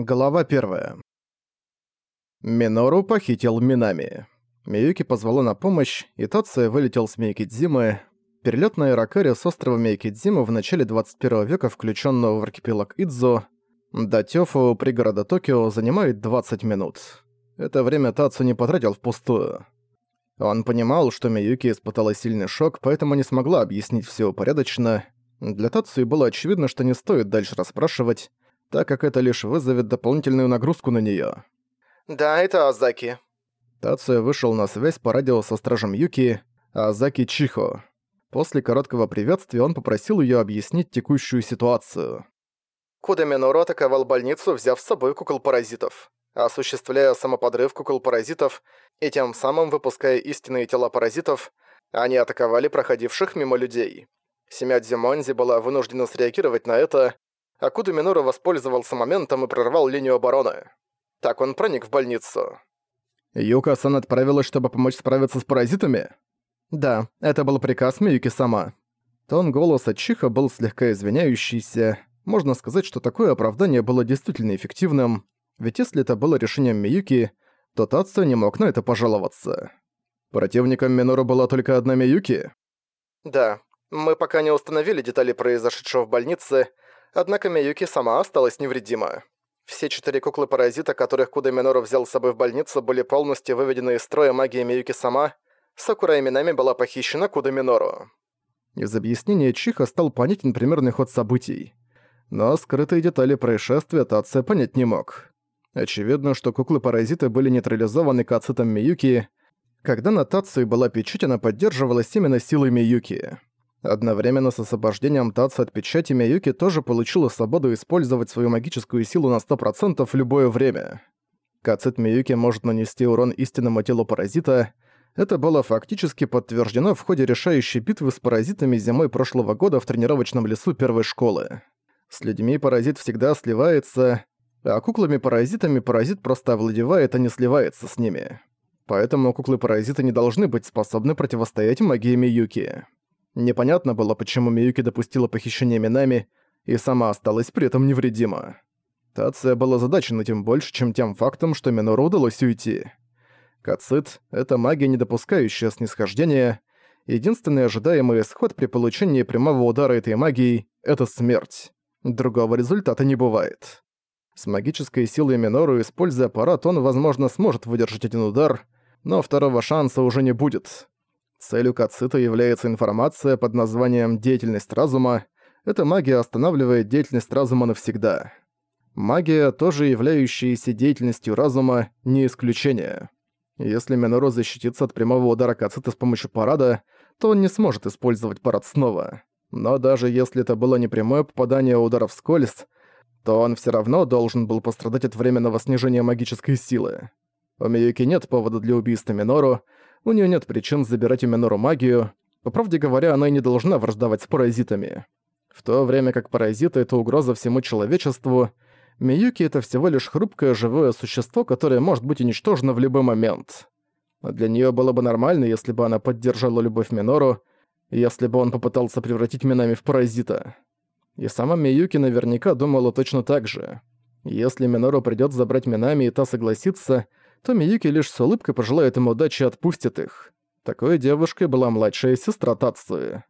Глава 1. Минору похитил Минами. Миюки позвала на помощь, и Тация вылетел с Мейкидзимы. Перелёт на Иракаре с острова Мейкидзима в начале 21 века, включённого в архипелаг Идзо, до Тёфу, пригорода Токио, занимает 20 минут. Это время Тацу не потратил впустую. Он понимал, что Миюки испытала сильный шок, поэтому не смогла объяснить всё упорядоченно. Для Тацу было очевидно, что не стоит дальше расспрашивать, так как это лишь вызовет дополнительную нагрузку на неё. «Да, это Азаки». Тация вышел на связь по радио со стражем Юки, Азаки Чихо. После короткого приветствия он попросил её объяснить текущую ситуацию. Куда Минору атаковал больницу, взяв с собой кукол-паразитов, осуществляя самоподрыв кукол-паразитов и тем самым выпуская истинные тела паразитов, они атаковали проходивших мимо людей. Семья Дзимонзи была вынуждена среагировать на это, Акуда Минору воспользовался моментом и прорвал линию обороны. Так он проник в больницу. Юка-сан отправилась, чтобы помочь справиться с паразитами? Да, это был приказ Миюки сама. Тон голоса Чиха был слегка извиняющийся. Можно сказать, что такое оправдание было действительно эффективным, ведь если это было решением Миюки, то Тацу не мог на это пожаловаться. Противником Минору была только одна Миюки? Да, мы пока не установили детали произошедшего в больнице, однако Миюки сама осталась невредима. Все четыре куклы-паразита, которых Куда Минору взял с собой в больницу, были полностью выведены из строя магии Миюки сама. Сакура именами была похищена Куда Минору. Из объяснения Чиха стал понятен примерный ход событий. Но скрытые детали происшествия Тация понять не мог. Очевидно, что куклы-паразиты были нейтрализованы кацитом Миюки. Когда на Тацию была печать, она поддерживалась именно силой Миюки. Одновременно с освобождением Татсу от печати Миюки тоже получила свободу использовать свою магическую силу на 100% в любое время. Кацит Миюки может нанести урон истинному телу паразита. Это было фактически подтверждено в ходе решающей битвы с паразитами зимой прошлого года в тренировочном лесу первой школы. С людьми паразит всегда сливается, а куклами-паразитами паразит просто овладевает, а не сливается с ними. Поэтому куклы-паразиты не должны быть способны противостоять магии Миюки. Непонятно было, почему Миюки допустила похищение Минами и сама осталась при этом невредима. Тация была задачена тем больше, чем тем фактом, что Минору удалось уйти. Кацит — это магия, не допускающая снисхождения. Единственный ожидаемый исход при получении прямого удара этой магией — это смерть. Другого результата не бывает. С магической силой Минору, используя аппарат, он, возможно, сможет выдержать один удар, но второго шанса уже не будет. Целью Кацита является информация под названием «деятельность разума». Эта магия останавливает деятельность разума навсегда. Магия, тоже являющаяся деятельностью разума, не исключение. Если Минору защитится от прямого удара Кацита с помощью парада, то он не сможет использовать парад снова. Но даже если это было не прямое попадание удара вскользь, то он все равно должен был пострадать от временного снижения магической силы. У Миюки нет повода для убийства Минору, у нее нет причин забирать у Минору магию. По правде говоря, она и не должна враждовать с паразитами. В то время как паразиты — это угроза всему человечеству, Миюки — это всего лишь хрупкое живое существо, которое может быть уничтожено в любой момент. Для нее было бы нормально, если бы она поддержала любовь Минору, если бы он попытался превратить Минами в паразита. И сама Миюки наверняка думала точно так же. Если Минору придёт забрать Минами и та согласится, то Миюки лишь с улыбкой пожелает ему удачи и отпустит их. Такой девушкой была младшая сестра Тацуи.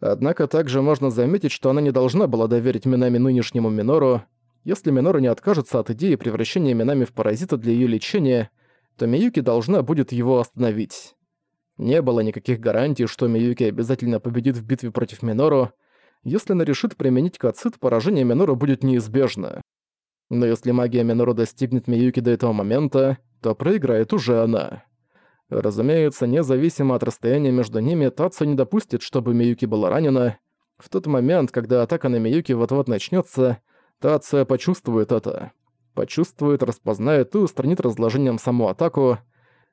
Однако также можно заметить, что она не должна была доверить Минами нынешнему Минору. Если Минору не откажется от идеи превращения Минами в паразита для её лечения, то Миюки должна будет его остановить. Не было никаких гарантий, что Миюки обязательно победит в битве против Минору. Если она решит применить Кацит, поражение Минору будет неизбежно. Но если магия Минору достигнет Миюки до этого момента, то проиграет уже она. Разумеется, независимо от расстояния между ними, Тацу не допустит, чтобы Миюки была ранена. В тот момент, когда атака на Миюки вот-вот начнется, Тация почувствует это. Почувствует, распознает и устранит разложением саму атаку.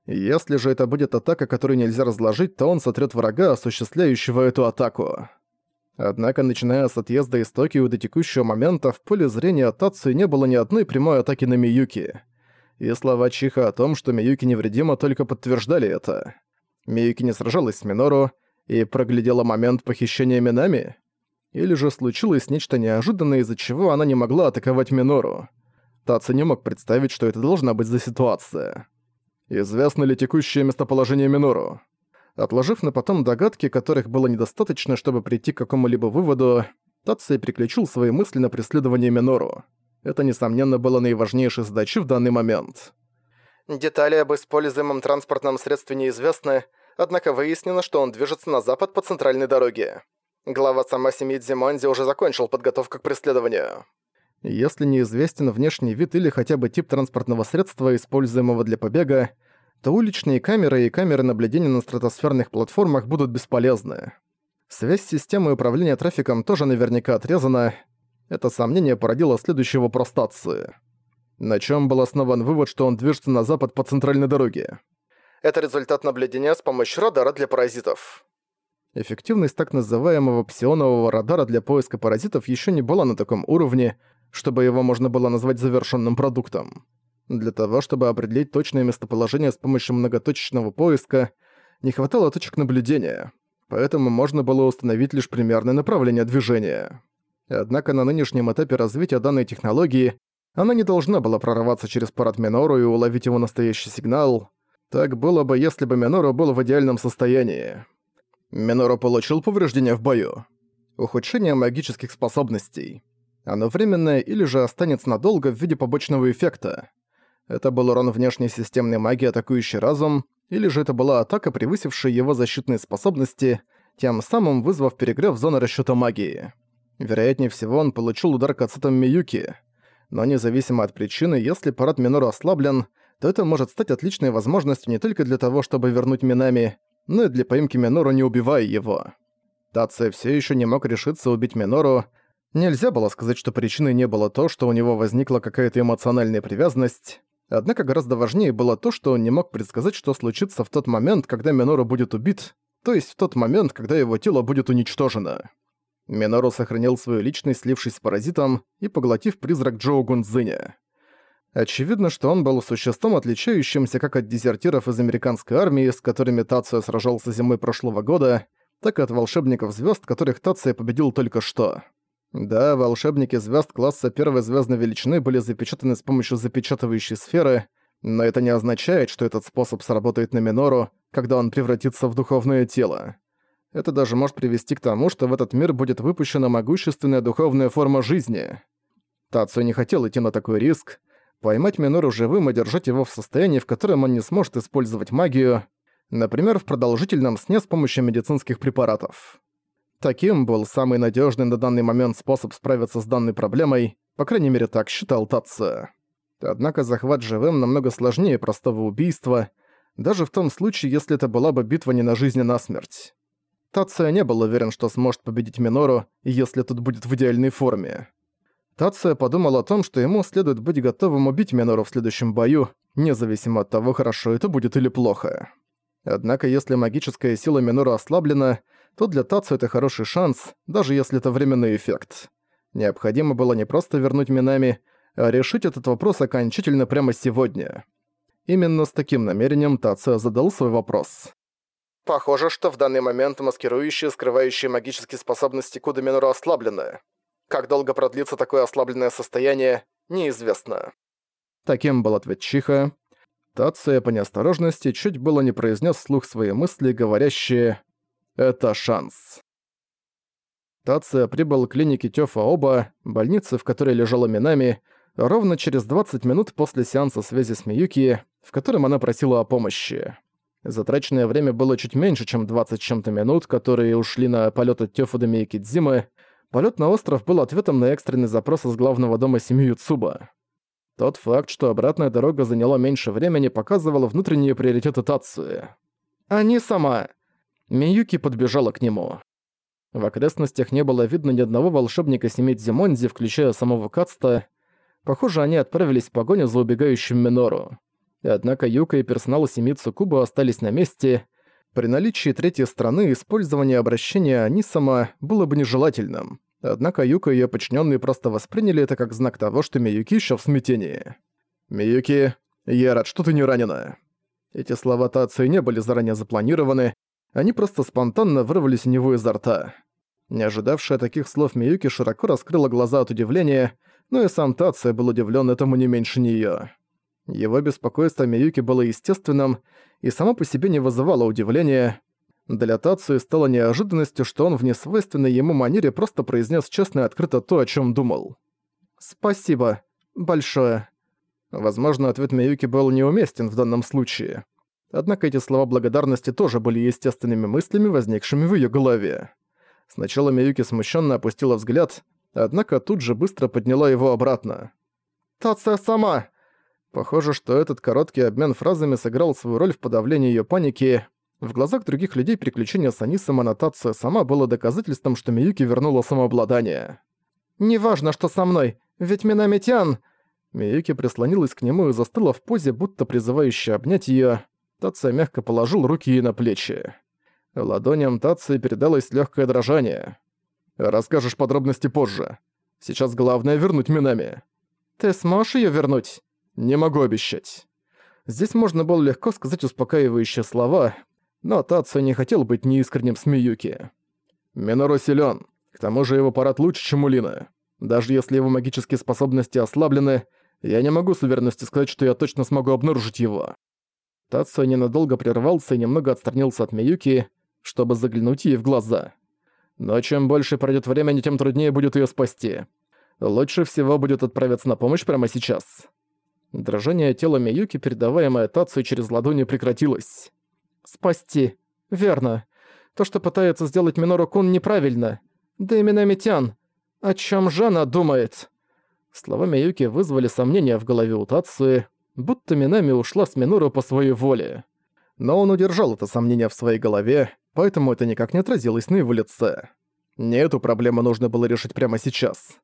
Если же это будет атака, которую нельзя разложить, то он сотрет врага, осуществляющего эту атаку. Однако, начиная с отъезда из Токио до текущего момента, в поле зрения Тацию не было ни одной прямой атаки на Миюки и слова Чиха о том, что Миюки невредима, только подтверждали это. Миюки не сражалась с Минору и проглядела момент похищения Минами? Или же случилось нечто неожиданное, из-за чего она не могла атаковать Минору? Таци не мог представить, что это должна быть за ситуация. Известно ли текущее местоположение Минору? Отложив на потом догадки, которых было недостаточно, чтобы прийти к какому-либо выводу, Таци переключил свои мысли на преследование Минору. Это, несомненно, было наиважнейшей задачей в данный момент. Детали об используемом транспортном средстве неизвестны, однако выяснено, что он движется на запад по центральной дороге. Глава сама семьи Дзимонзи уже закончил подготовку к преследованию. Если неизвестен внешний вид или хотя бы тип транспортного средства, используемого для побега, то уличные камеры и камеры наблюдения на стратосферных платформах будут бесполезны. Связь с системой управления трафиком тоже наверняка отрезана. Это сомнение породило следующего вопрос На чем был основан вывод, что он движется на запад по центральной дороге? Это результат наблюдения с помощью радара для паразитов. Эффективность так называемого псионового радара для поиска паразитов еще не была на таком уровне, чтобы его можно было назвать завершенным продуктом. Для того, чтобы определить точное местоположение с помощью многоточечного поиска, не хватало точек наблюдения, поэтому можно было установить лишь примерное направление движения. Однако на нынешнем этапе развития данной технологии она не должна была прорваться через парад Минору и уловить его настоящий сигнал. Так было бы, если бы Минору был в идеальном состоянии. Минору получил повреждения в бою. Ухудшение магических способностей. Оно временное или же останется надолго в виде побочного эффекта. Это был урон внешней системной магии, атакующий разум, или же это была атака, превысившая его защитные способности, тем самым вызвав перегрев зоны расчёта магии. Вероятнее всего, он получил удар кацетом Миюки. Но независимо от причины, если парад Минору ослаблен, то это может стать отличной возможностью не только для того, чтобы вернуть Минами, но и для поимки Минору, не убивая его. Тация все еще не мог решиться убить Минору. Нельзя было сказать, что причиной не было то, что у него возникла какая-то эмоциональная привязанность. Однако гораздо важнее было то, что он не мог предсказать, что случится в тот момент, когда Минору будет убит, то есть в тот момент, когда его тело будет уничтожено. Минору сохранил свою личность, слившись с паразитом и поглотив призрак Джоу Гунзиня. Очевидно, что он был существом, отличающимся как от дезертиров из американской армии, с которыми Тацио сражался зимой прошлого года, так и от волшебников звезд, которых Тацио победил только что. Да, волшебники звезд класса первой звездной величины были запечатаны с помощью запечатывающей сферы, но это не означает, что этот способ сработает на Минору, когда он превратится в духовное тело. Это даже может привести к тому, что в этот мир будет выпущена могущественная духовная форма жизни. Тацу не хотел идти на такой риск. Поймать Минору живым и держать его в состоянии, в котором он не сможет использовать магию, например, в продолжительном сне с помощью медицинских препаратов. Таким был самый надежный на данный момент способ справиться с данной проблемой, по крайней мере так считал Татца. Однако захват живым намного сложнее простого убийства, даже в том случае, если это была бы битва не на жизнь, а на смерть. Тация не был уверен, что сможет победить Минору, если тут будет в идеальной форме. Тация подумал о том, что ему следует быть готовым убить Минору в следующем бою, независимо от того, хорошо это будет или плохо. Однако если магическая сила Минору ослаблена, то для Тацу это хороший шанс, даже если это временный эффект. Необходимо было не просто вернуть Минами, а решить этот вопрос окончательно прямо сегодня. Именно с таким намерением Тацу задал свой вопрос. Похоже, что в данный момент маскирующие, скрывающие магические способности Куда Минору ослаблены. Как долго продлится такое ослабленное состояние, неизвестно. Таким был ответ Чиха. Тация по неосторожности чуть было не произнес вслух свои мысли, говорящие это шанс. Тация прибыл к клинике Тёфа Оба, больнице, в которой лежала Минами, ровно через 20 минут после сеанса связи с Миюки, в котором она просила о помощи. Затраченное время было чуть меньше, чем 20 чем-то минут, которые ушли на полёт от Тёфу до Миякидзимы. Полёт на остров был ответом на экстренный запрос из главного дома семьи Юцуба. Тот факт, что обратная дорога заняла меньше времени, показывал внутренние приоритеты Тации. «Они сама!» Миюки подбежала к нему. В окрестностях не было видно ни одного волшебника семьи Дзимонзи, включая самого Кацта. Похоже, они отправились в погоню за убегающим Минору. Однако Юка и персонал семьи Цукуба остались на месте. При наличии третьей страны использование обращения Анисама было бы нежелательным. Однако Юка и её подчиненные просто восприняли это как знак того, что Миюки еще в смятении. «Миюки, я рад, что ты не ранена». Эти слова Тацию не были заранее запланированы, они просто спонтанно вырвались у него изо рта. Не ожидавшая таких слов Миюки широко раскрыла глаза от удивления, но и сам Тация был удивлен этому не меньше нее. Его беспокойство Миюки было естественным и само по себе не вызывало удивления. Для Тацию стало неожиданностью, что он в несвойственной ему манере просто произнес честно и открыто то, о чем думал. «Спасибо. Большое». Возможно, ответ Миюки был неуместен в данном случае. Однако эти слова благодарности тоже были естественными мыслями, возникшими в ее голове. Сначала Миюки смущенно опустила взгляд, однако тут же быстро подняла его обратно. «Тация сама!» Похоже, что этот короткий обмен фразами сыграл свою роль в подавлении ее паники. В глазах других людей приключение с Анисом аннотация сама было доказательством, что Миюки вернула самообладание. «Неважно, что со мной, ведь Минамитян...» Миюки прислонилась к нему и застыла в позе, будто призывающая обнять её. Тация мягко положил руки ей на плечи. Ладоням Тации передалось легкое дрожание. «Расскажешь подробности позже. Сейчас главное вернуть Минами». «Ты сможешь ее вернуть?» «Не могу обещать». Здесь можно было легко сказать успокаивающие слова, но Тацию не хотел быть неискренним с Миюки. Минору силён, к тому же его парад лучше, чем у Лины. Даже если его магические способности ослаблены, я не могу с уверенностью сказать, что я точно смогу обнаружить его. Тацию ненадолго прервался и немного отстранился от Миюки, чтобы заглянуть ей в глаза. Но чем больше пройдет времени, тем труднее будет ее спасти. Лучше всего будет отправиться на помощь прямо сейчас. Дрожание тела Миюки, передаваемое Тацию через ладони, прекратилось. «Спасти. Верно. То, что пытается сделать Минору Кун, неправильно. Да и Минамитян. О чем же она думает?» Слова Миюки вызвали сомнения в голове у Тацуи, будто Минами ушла с Минору по своей воле. Но он удержал это сомнение в своей голове, поэтому это никак не отразилось на его лице. Не эту проблему нужно было решить прямо сейчас.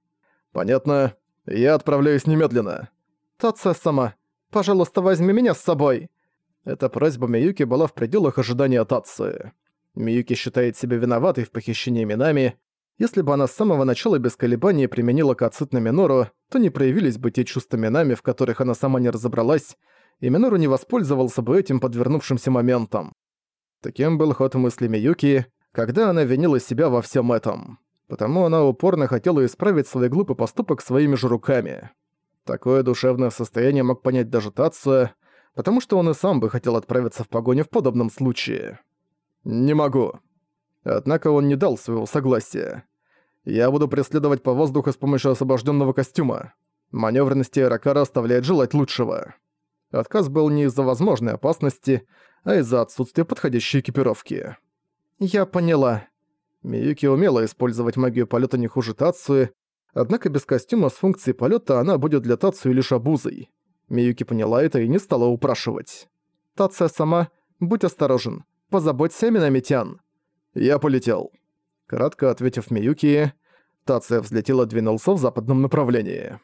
«Понятно. Я отправляюсь немедленно». «Тация сама, пожалуйста, возьми меня с собой!» Эта просьба Миюки была в пределах ожидания Тации. Миюки считает себя виноватой в похищении Минами. Если бы она с самого начала без колебаний применила Кацит на Минору, то не проявились бы те чувства Минами, в которых она сама не разобралась, и Минору не воспользовался бы этим подвернувшимся моментом. Таким был ход мысли Миюки, когда она винила себя во всем этом. Потому она упорно хотела исправить свой глупый поступок своими же руками. Такое душевное состояние мог понять даже Татсо, потому что он и сам бы хотел отправиться в погоню в подобном случае. «Не могу». Однако он не дал своего согласия. «Я буду преследовать по воздуху с помощью освобожденного костюма. Маневренность Эракара оставляет желать лучшего». Отказ был не из-за возможной опасности, а из-за отсутствия подходящей экипировки. «Я поняла». Миюки умела использовать магию полета не хуже Тацуи, Однако без костюма с функцией полета она будет для Тацию лишь обузой. Миюки поняла это и не стала упрашивать. «Тация сама, будь осторожен. Позаботься о Минамитян». «Я полетел». Кратко ответив Миюки, Тация взлетела двинулся в западном направлении.